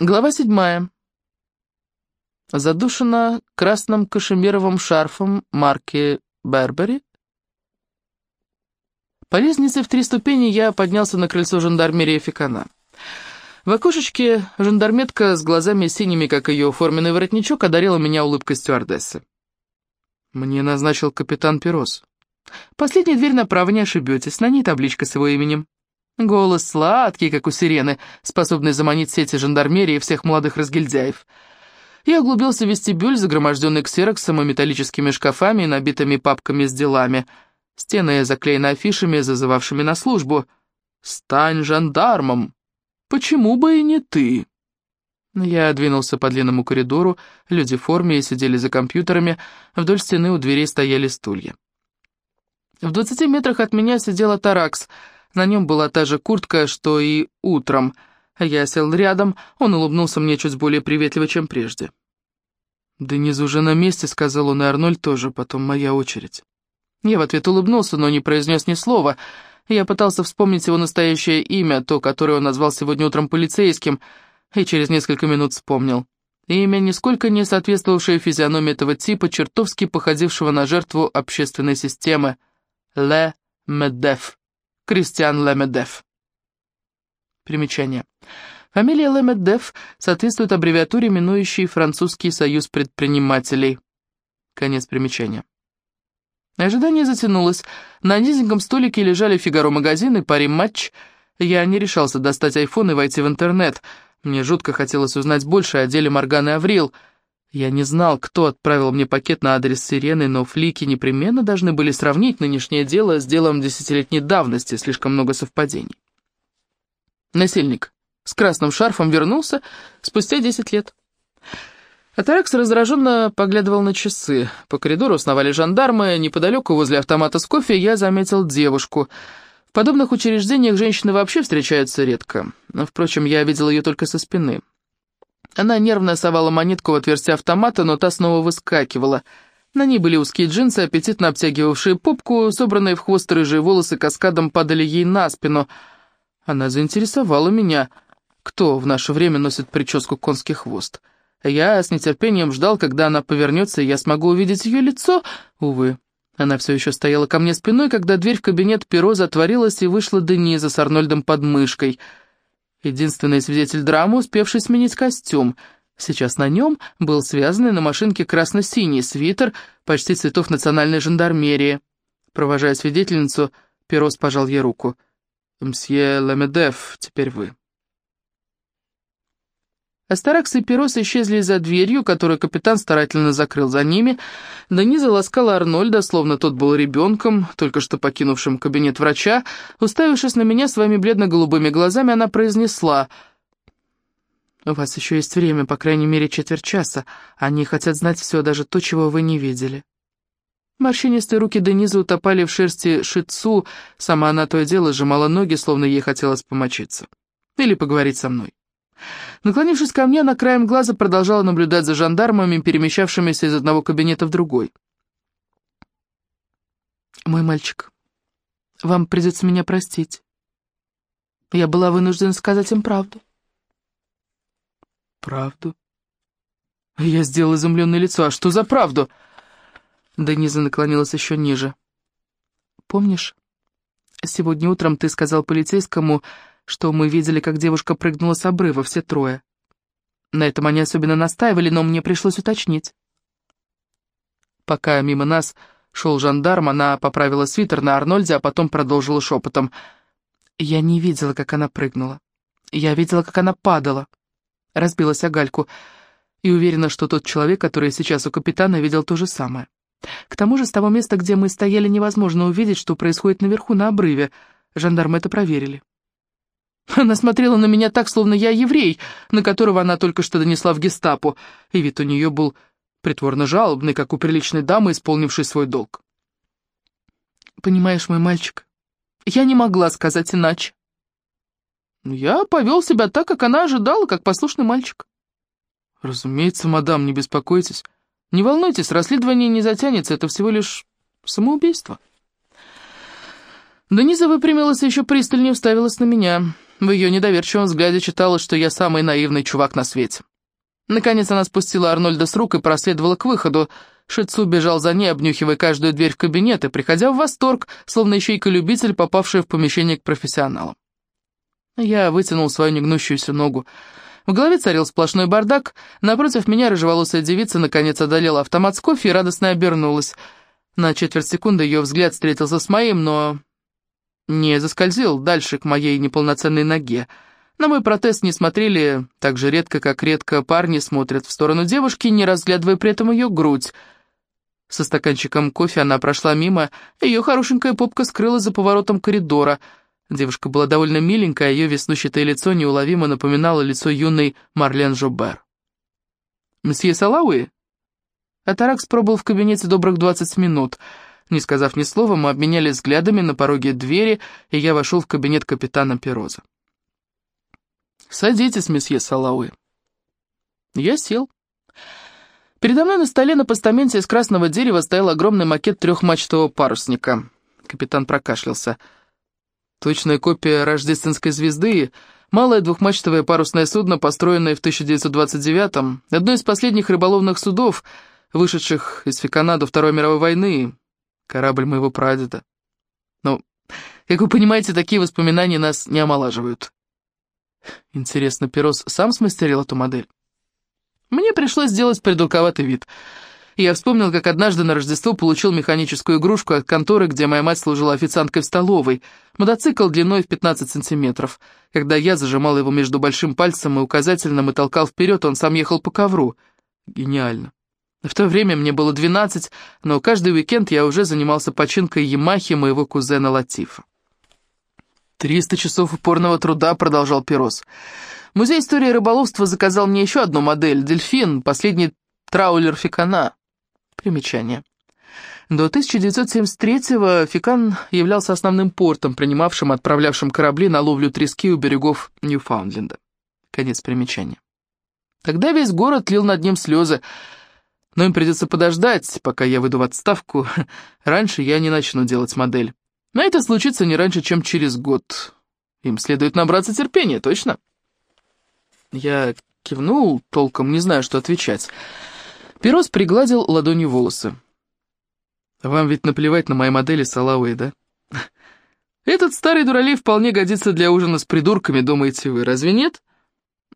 Глава седьмая. Задушена красным кашемировым шарфом марки Бербери. По лестнице в три ступени я поднялся на крыльцо жандармерии Фикана. В окошечке жандарметка с глазами синими, как ее форменный воротничок, одарила меня улыбкой стюардессы. Мне назначил капитан Перос. Последняя дверь направо, не ошибетесь, на ней табличка с его именем. Голос сладкий, как у сирены, способный заманить сети жандармерии всех молодых разгильдяев. Я углубился в вестибюль, загроможденный ксероксом и металлическими шкафами, набитыми папками с делами. Стены заклеены афишами, зазывавшими на службу. «Стань жандармом! Почему бы и не ты?» Я двинулся по длинному коридору, люди в форме сидели за компьютерами, вдоль стены у дверей стояли стулья. В двадцати метрах от меня сидела Таракс — на нем была та же куртка, что и утром. Я сел рядом, он улыбнулся мне чуть более приветливо, чем прежде. «Денис уже на месте», — сказал он, и Арнольд тоже, потом моя очередь. Я в ответ улыбнулся, но не произнес ни слова. Я пытался вспомнить его настоящее имя, то, которое он назвал сегодня утром полицейским, и через несколько минут вспомнил. Имя, нисколько не соответствовавшее физиономии этого типа, чертовски походившего на жертву общественной системы. Ле Медеф. Кристиан Лемедеф. Примечание. Фамилия Лемедеф соответствует аббревиатуре, минующей Французский союз предпринимателей. Конец примечания. Ожидание затянулось. На низеньком столике лежали «Фигаро» магазин и «Пари матч». Я не решался достать айфон и войти в интернет. Мне жутко хотелось узнать больше о деле Морганы Аврил — я не знал, кто отправил мне пакет на адрес Сирены, но флики непременно должны были сравнить нынешнее дело с делом десятилетней давности, слишком много совпадений. Насильник с красным шарфом вернулся спустя десять лет. Атаракс раздраженно поглядывал на часы. По коридору сновали жандармы, неподалеку возле автомата с кофе я заметил девушку. В подобных учреждениях женщины вообще встречаются редко. Впрочем, я видел ее только со спины. Она нервно совала монетку в отверстие автомата, но та снова выскакивала. На ней были узкие джинсы, аппетитно обтягивавшие попку, собранные в хвост рыжие волосы каскадом падали ей на спину. Она заинтересовала меня. Кто в наше время носит прическу конский хвост? Я с нетерпением ждал, когда она повернется, и я смогу увидеть ее лицо. Увы, она все еще стояла ко мне спиной, когда дверь в кабинет перо затворилась, и вышла Дениза с Арнольдом под мышкой — Единственный свидетель драмы, успевший сменить костюм. Сейчас на нем был связанный на машинке красно-синий свитер, почти цветов национальной жандармерии. Провожая свидетельницу, Перос пожал ей руку. «Мсье Ламедеф, теперь вы». Астаракс и Перос исчезли за дверью, которую капитан старательно закрыл за ними. Дениза ласкала Арнольда, словно тот был ребенком, только что покинувшим кабинет врача. Уставившись на меня своими бледно-голубыми глазами, она произнесла... «У вас еще есть время, по крайней мере, четверть часа. Они хотят знать все, даже то, чего вы не видели». Морщинистые руки Денизы утопали в шерсти шицу, сама она то и дело сжимала ноги, словно ей хотелось помочиться. Или поговорить со мной. Наклонившись ко мне, она краем глаза продолжала наблюдать за жандармами, перемещавшимися из одного кабинета в другой. «Мой мальчик, вам придется меня простить. Я была вынуждена сказать им правду». «Правду?» Я сделал изумленное лицо. «А что за правду?» Дениза наклонилась еще ниже. «Помнишь, сегодня утром ты сказал полицейскому, что мы видели, как девушка прыгнула с обрыва, все трое. На этом они особенно настаивали, но мне пришлось уточнить. Пока мимо нас шел жандарм, она поправила свитер на Арнольде, а потом продолжила шепотом. Я не видела, как она прыгнула. Я видела, как она падала. Разбилась о гальку. И уверена, что тот человек, который сейчас у капитана, видел то же самое. К тому же с того места, где мы стояли, невозможно увидеть, что происходит наверху на обрыве. Жандармы это проверили. Она смотрела на меня так, словно я еврей, на которого она только что донесла в гестапо, и вид у нее был притворно жалобный, как у приличной дамы, исполнившей свой долг. «Понимаешь, мой мальчик, я не могла сказать иначе. Я повел себя так, как она ожидала, как послушный мальчик». «Разумеется, мадам, не беспокойтесь. Не волнуйтесь, расследование не затянется, это всего лишь самоубийство». Дениза выпрямилась еще пристальнее уставилась на меня. В ее недоверчивом взгляде читалось, что я самый наивный чувак на свете. Наконец она спустила Арнольда с рук и проследовала к выходу. Шицу бежал за ней, обнюхивая каждую дверь в кабинет и приходя в восторг, словно ищейка-любитель, попавшая в помещение к профессионалам. Я вытянул свою негнущуюся ногу. В голове царил сплошной бардак. Напротив меня рыжеволосая девица наконец одолела автомат с кофе и радостно обернулась. На четверть секунды ее взгляд встретился с моим, но не заскользил дальше к моей неполноценной ноге. На мой протест не смотрели так же редко, как редко парни смотрят в сторону девушки, не разглядывая при этом ее грудь. Со стаканчиком кофе она прошла мимо, ее хорошенькая попка скрылась за поворотом коридора. Девушка была довольно миленькая, ее веснущатое лицо неуловимо напоминало лицо юной Марлен Жобер. «Мсье Салауи?» Атаракс пробыл в кабинете добрых двадцать минут. Не сказав ни слова, мы обменялись взглядами на пороге двери, и я вошел в кабинет капитана Пероза. «Садитесь, месье Салауи». Я сел. Передо мной на столе на постаменте из красного дерева стоял огромный макет трехмачтового парусника. Капитан прокашлялся. Точная копия рождественской звезды, малое двухмачтовое парусное судно, построенное в 1929-м, одно из последних рыболовных судов, вышедших из Фикана до Второй мировой войны, корабль моего прадеда. Но, как вы понимаете, такие воспоминания нас не омолаживают. Интересно, Перос сам смастерил эту модель? Мне пришлось сделать придурковатый вид. Я вспомнил, как однажды на Рождество получил механическую игрушку от конторы, где моя мать служила официанткой в столовой. Мотоцикл длиной в 15 сантиметров. Когда я зажимал его между большим пальцем и указательным и толкал вперед, он сам ехал по ковру. Гениально. В то время мне было 12, но каждый уикенд я уже занимался починкой Ямахи моего кузена Латифа. «Триста часов упорного труда», — продолжал Перос. «Музей истории рыболовства заказал мне еще одну модель — «Дельфин», последний траулер Фикана. Примечание. До 1973-го Фикан являлся основным портом, принимавшим и отправлявшим корабли на ловлю трески у берегов Ньюфаундленда. Конец примечания. Тогда весь город лил над ним слезы, но им придется подождать, пока я выйду в отставку. Раньше я не начну делать модель. Но это случится не раньше, чем через год. Им следует набраться терпения, точно? Я кивнул, толком не знаю, что отвечать. Перос пригладил ладонью волосы. «Вам ведь наплевать на мои модели Салауэй, да?» «Этот старый дуралей вполне годится для ужина с придурками, думаете вы, разве нет?»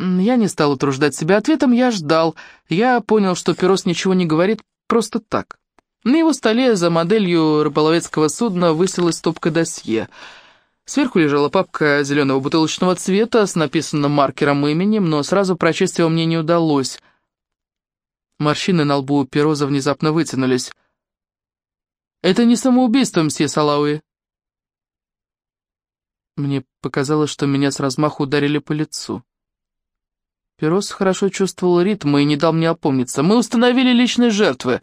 Я не стал утруждать себя ответом, я ждал. Я понял, что Перос ничего не говорит просто так. На его столе за моделью рыболовецкого судна высилась стопка досье. Сверху лежала папка зеленого бутылочного цвета с написанным маркером именем, но сразу прочесть его мне не удалось. Морщины на лбу Пероза внезапно вытянулись. «Это не самоубийство, мсье Салауи». Мне показалось, что меня с размаху ударили по лицу. Перос хорошо чувствовал ритм и не дал мне опомниться. «Мы установили личные жертвы».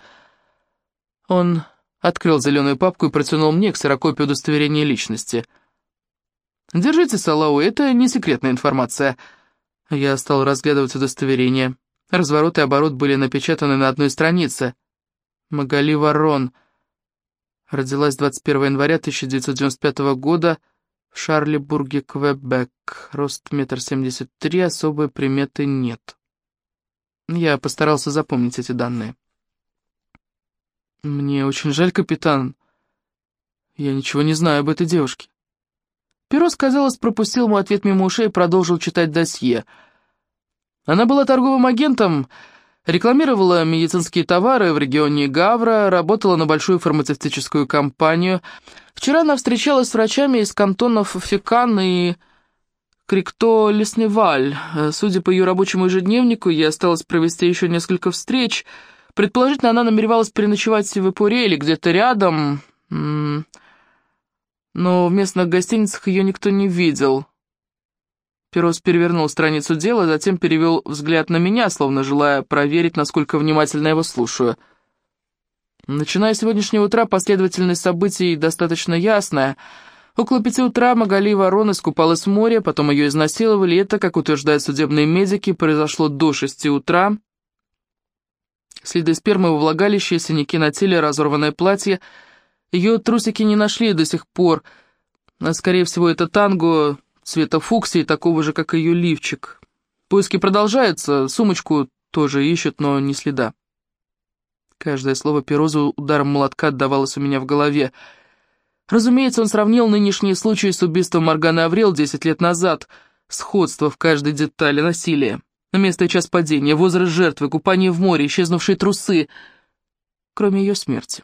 Он открыл зеленую папку и протянул мне ксерокопию удостоверения личности. «Держите, Салау, это не секретная информация». Я стал разглядывать удостоверение. Разворот и оборот были напечатаны на одной странице. Магали Ворон. Родилась 21 января 1995 года в Шарлибурге, Квебек. Рост метр семьдесят три, особой приметы нет. Я постарался запомнить эти данные. «Мне очень жаль, капитан. Я ничего не знаю об этой девушке». Перо, казалось, пропустил мой ответ мимо ушей и продолжил читать досье. Она была торговым агентом, рекламировала медицинские товары в регионе Гавра, работала на большую фармацевтическую компанию. Вчера она встречалась с врачами из кантонов Фекан и Крикто-Лесневаль. Судя по ее рабочему ежедневнику, ей осталось провести еще несколько встреч — Предположительно, она намеревалась переночевать в Ипуре или где-то рядом, но в местных гостиницах ее никто не видел. Перос перевернул страницу дела, затем перевел взгляд на меня, словно желая проверить, насколько внимательно его слушаю. Начиная с сегодняшнего утра, последовательность событий достаточно ясная. Около пяти утра Магали Ворон искупалась в море, потом ее изнасиловали. Это, как утверждают судебные медики, произошло до шести утра. Следы спермы во влагалище, синяки на теле, разорванное платье. Ее трусики не нашли до сих пор. А, скорее всего, это танго, цвета фуксии, такого же, как ее лифчик. Поиски продолжаются, сумочку тоже ищут, но ни следа. Каждое слово Перозу ударом молотка отдавалось у меня в голове. Разумеется, он сравнил нынешние случаи с убийством Морганы Аврил 10 лет назад. Сходство в каждой детали насилия. Место и час падения, возраст жертвы, купание в море, исчезнувшие трусы. Кроме ее смерти.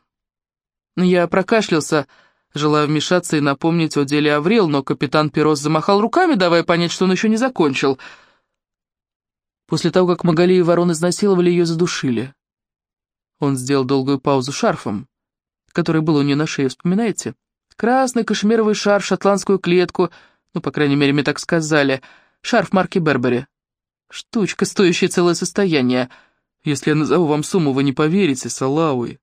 Я прокашлялся, желая вмешаться и напомнить о деле Аврил, но капитан Перос замахал руками, давая понять, что он еще не закончил. После того, как Магали и ворон изнасиловали, ее задушили. Он сделал долгую паузу шарфом, который был у нее на шее, вспоминаете? Красный кашемировый шарф, шотландскую клетку, ну, по крайней мере, мне так сказали, шарф марки Бербери. Штучка, стоящая целое состояние. Если я назову вам сумму, вы не поверите, Салауи.